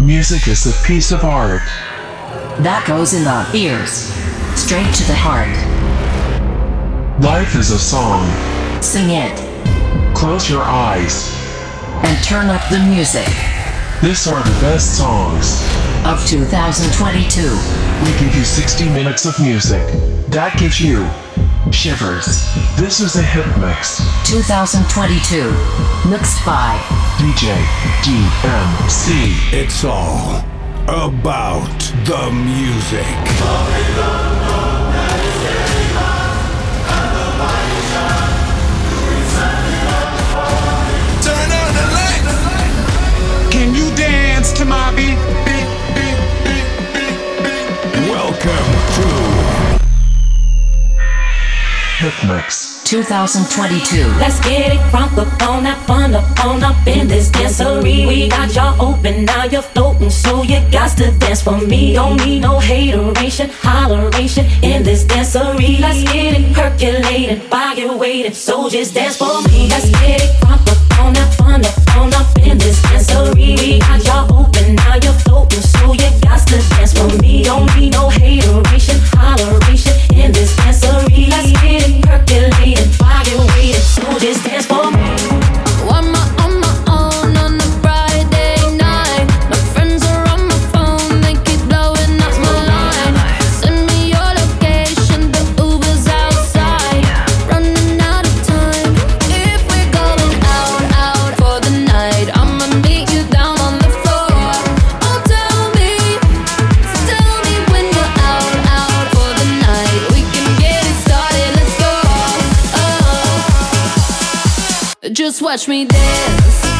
Music is a piece of art that goes in the ears, straight to the heart. Life is a song. Sing it. Close your eyes and turn up the music. These are the best songs of 2022. We give you 60 minutes of music that gives you shivers. This is a hit mix 2022. Mixed by DJ DMC. It's all about the music. Turn on the lights. Can you dance to my beat? Hitmix. 2022. Let's get it crunk up on that fun up in this dancery. We got y'all open, now you're floating, so you got to dance for me. Don't need no hateration, holleration in this dancery. Let's get it percolating, fire waiting, so just dance for me. Let's get it crunk up just dance for me. Just watch me dance.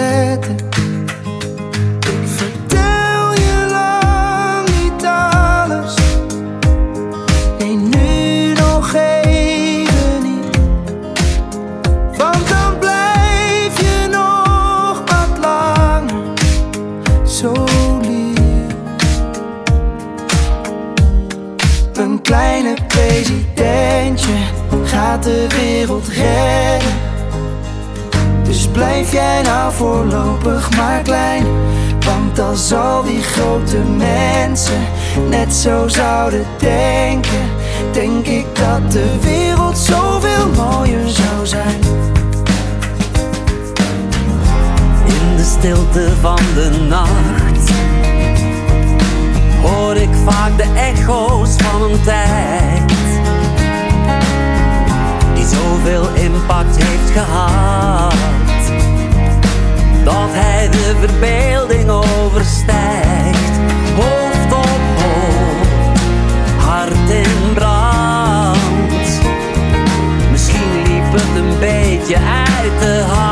Op maar klein. Want als al die grote mensen net zo zouden denken, denk ik dat de wereld zoveel mooier zou zijn. In de stilte van de nacht hoor ik vaak de echo's van een tijd die zoveel impact heeft gehad dat hij de verbeelding overstijgt. Hoofd op hoofd, hart in brand. Misschien liep het een beetje uit de hand.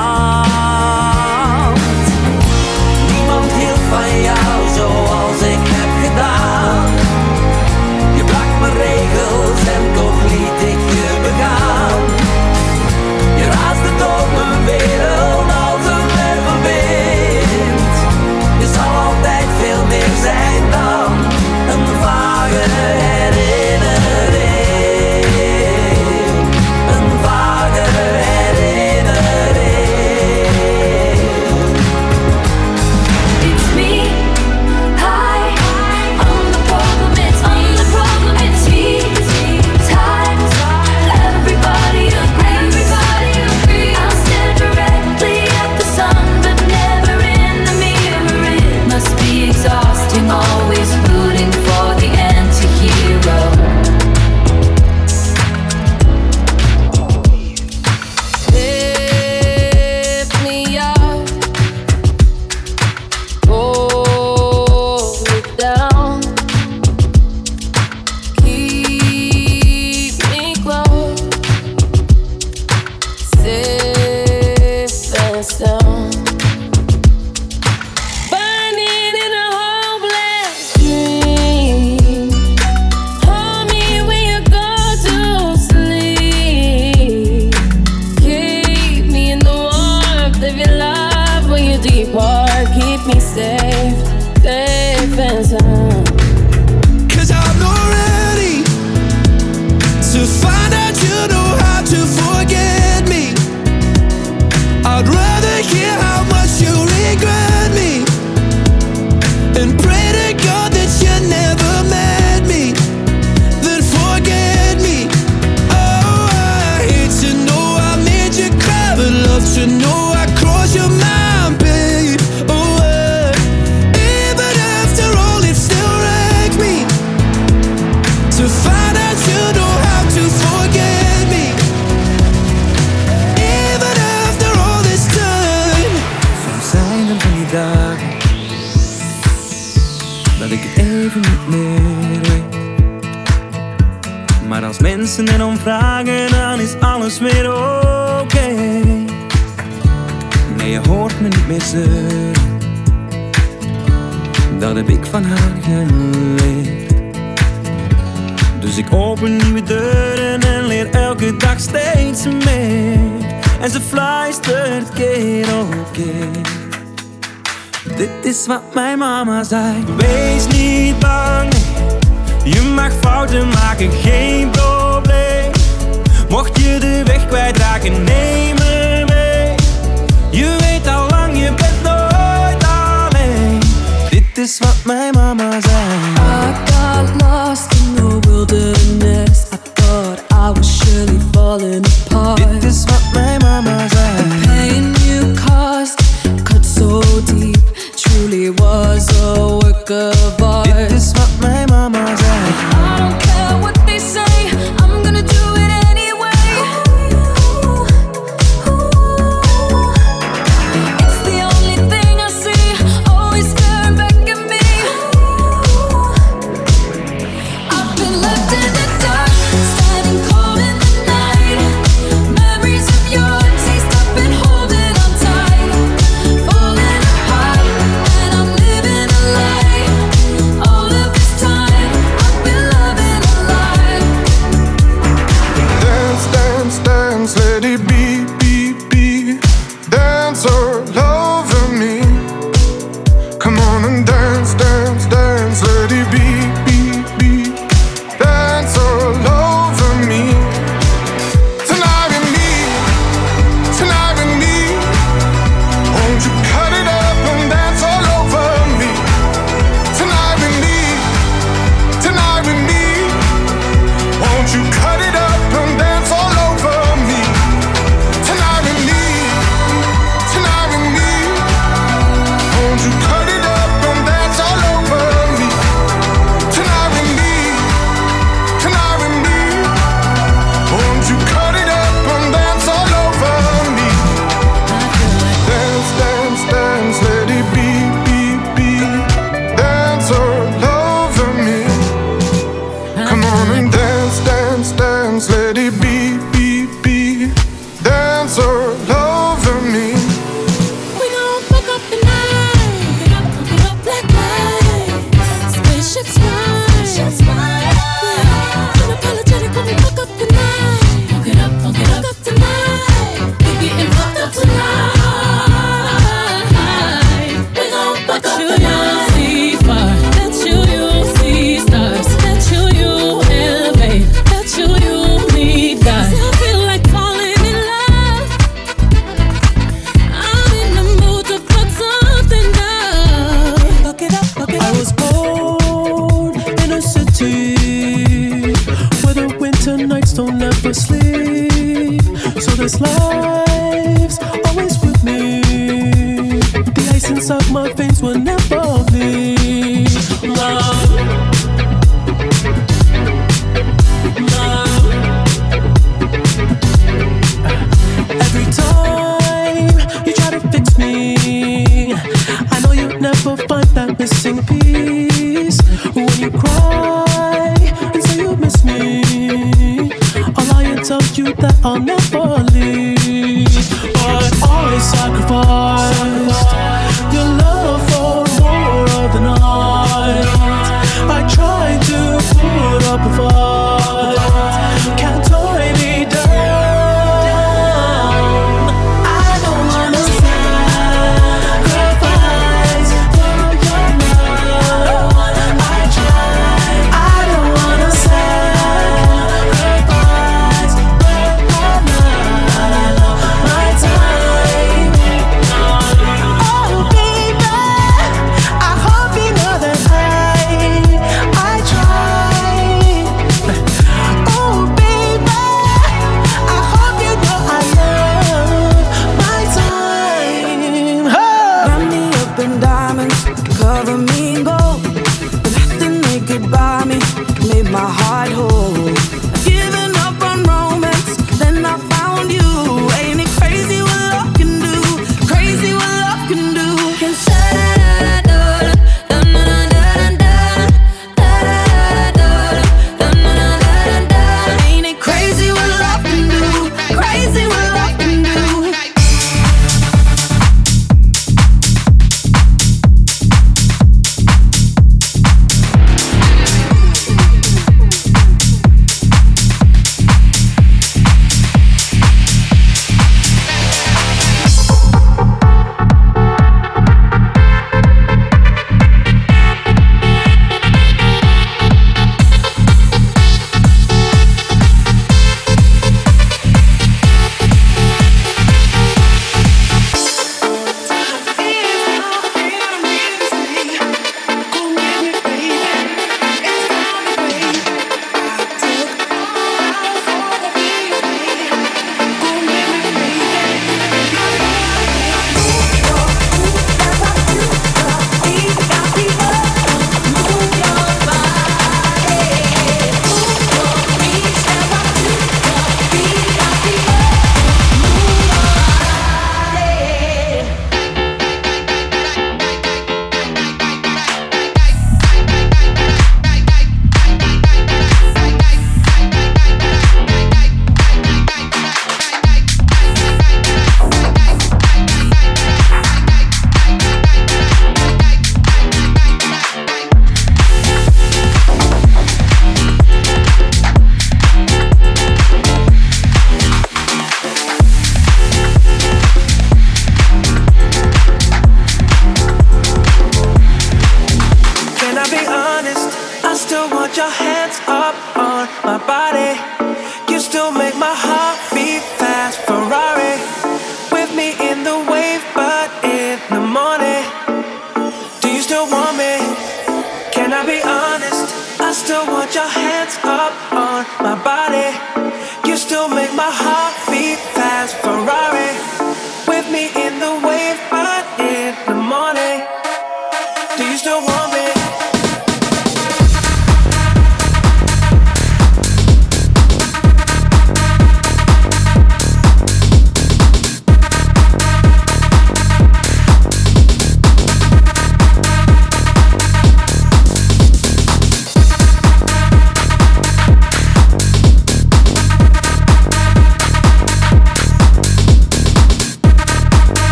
Dat heb ik van haar geleerd. Dus ik open nieuwe deuren en leer elke dag steeds meer. En ze fluistert keer op keer. Dit is wat mijn mama zei. Wees niet bang, je mag fouten maken, geen probleem. Mocht je de weg kwijtraken, neem is wat mijn mama zei. I got lost in the wilderness. I thought I was surely falling apart. Dit is wat mijn mama zei. The pain you caused cut so deep. Truly was a work of art.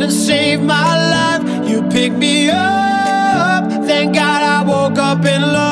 and saved my life. You picked me up. Thank God I woke up in love.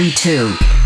2022.